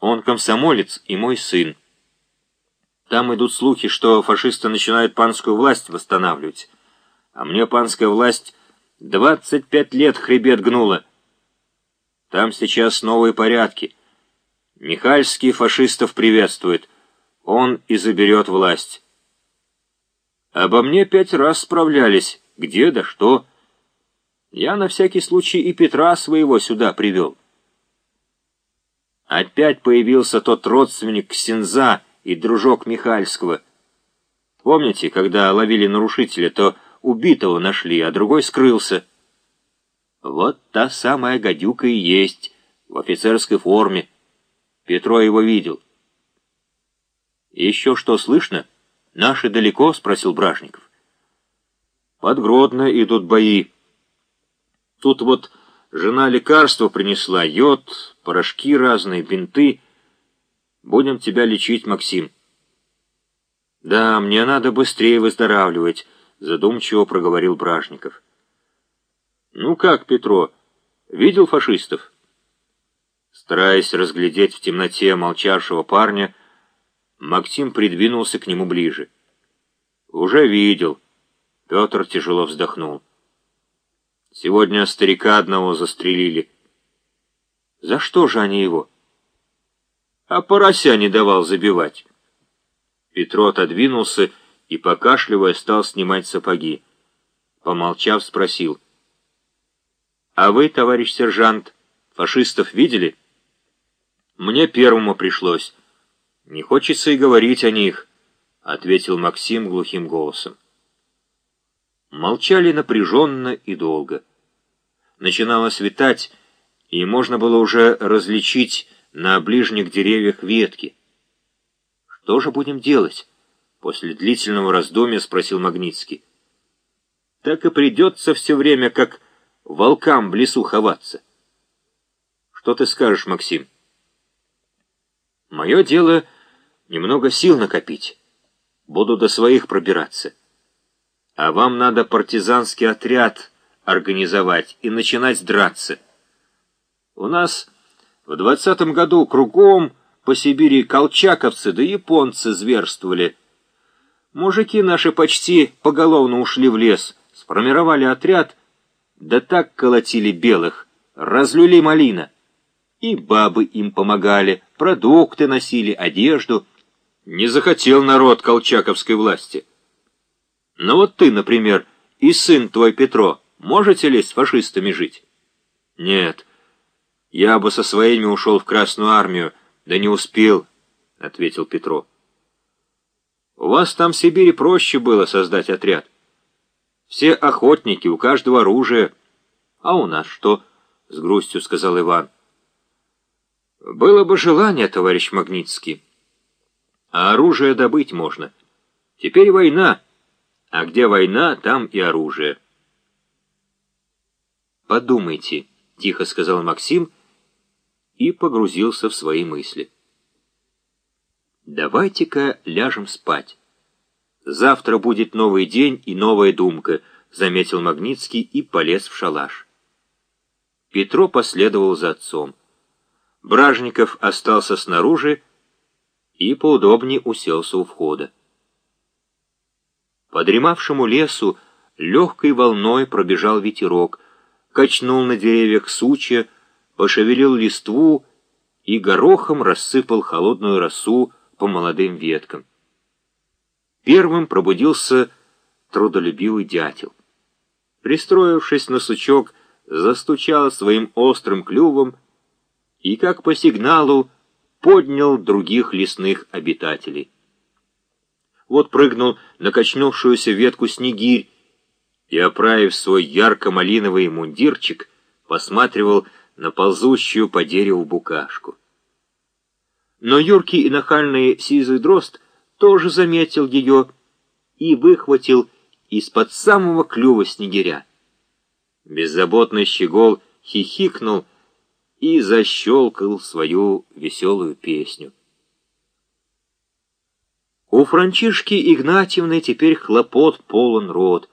Он комсомолец и мой сын. Там идут слухи, что фашисты начинают панскую власть восстанавливать. А мне панская власть 25 лет хребет гнула. Там сейчас новые порядки. Михальский фашистов приветствует. Он и заберет власть. Обо мне пять раз справлялись. Где да что. Я на всякий случай и Петра своего сюда привел. Опять появился тот родственник Ксенза, и дружок Михальского. Помните, когда ловили нарушителя, то убитого нашли, а другой скрылся? Вот та самая гадюка и есть, в офицерской форме. Петро его видел. «Еще что слышно? Наши далеко?» — спросил Бражников. «Под Гродно идут бои. Тут вот жена лекарства принесла, йод, порошки разные, бинты — Будем тебя лечить, Максим». «Да, мне надо быстрее выздоравливать», — задумчиво проговорил Бражников. «Ну как, Петро, видел фашистов?» Стараясь разглядеть в темноте молчавшего парня, Максим придвинулся к нему ближе. «Уже видел». Петр тяжело вздохнул. «Сегодня старика одного застрелили». «За что же они его?» а порося не давал забивать. Петро отодвинулся и, покашливая, стал снимать сапоги. Помолчав, спросил. «А вы, товарищ сержант, фашистов видели?» «Мне первому пришлось. Не хочется и говорить о них», — ответил Максим глухим голосом. Молчали напряженно и долго. Начинало светать, и можно было уже различить на ближних деревьях ветки. «Что же будем делать?» — после длительного раздумья спросил Магнитский. «Так и придется все время, как волкам в лесу ховаться». «Что ты скажешь, Максим?» «Мое дело немного сил накопить. Буду до своих пробираться. А вам надо партизанский отряд организовать и начинать драться. У нас...» В двадцатом году кругом по Сибири колчаковцы да японцы зверствовали. Мужики наши почти поголовно ушли в лес, сформировали отряд, да так колотили белых, разлюли малина. И бабы им помогали, продукты носили, одежду. Не захотел народ колчаковской власти. Ну вот ты, например, и сын твой Петро, можете ли с фашистами жить? Нет, «Я бы со своими ушел в Красную Армию, да не успел», — ответил Петро. «У вас там в Сибири проще было создать отряд. Все охотники, у каждого оружие. А у нас что?» — с грустью сказал Иван. «Было бы желание, товарищ Магнитский. А оружие добыть можно. Теперь война, а где война, там и оружие». «Подумайте», — тихо сказал Максим, — и погрузился в свои мысли. «Давайте-ка ляжем спать. Завтра будет новый день и новая думка», — заметил Магнитский и полез в шалаш. Петро последовал за отцом. Бражников остался снаружи и поудобнее уселся у входа. По дремавшему лесу легкой волной пробежал ветерок, качнул на деревьях сучья, пошевелил листву и горохом рассыпал холодную росу по молодым веткам. Первым пробудился трудолюбивый дятел. Пристроившись на сучок, застучал своим острым клювом и, как по сигналу, поднял других лесных обитателей. Вот прыгнул на качнувшуюся ветку снегирь и, оправив свой ярко-малиновый мундирчик, посматривал на ползущую по дереву букашку. Но юркий и нахальный сизый дрозд тоже заметил ее и выхватил из-под самого клюва снегиря. Беззаботный щегол хихикнул и защелкал свою веселую песню. У Франчишки Игнатьевны теперь хлопот полон рот.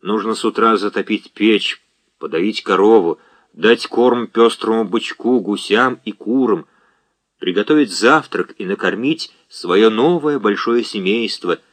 Нужно с утра затопить печь, подоить корову, дать корм пестрому бычку, гусям и курам, приготовить завтрак и накормить свое новое большое семейство —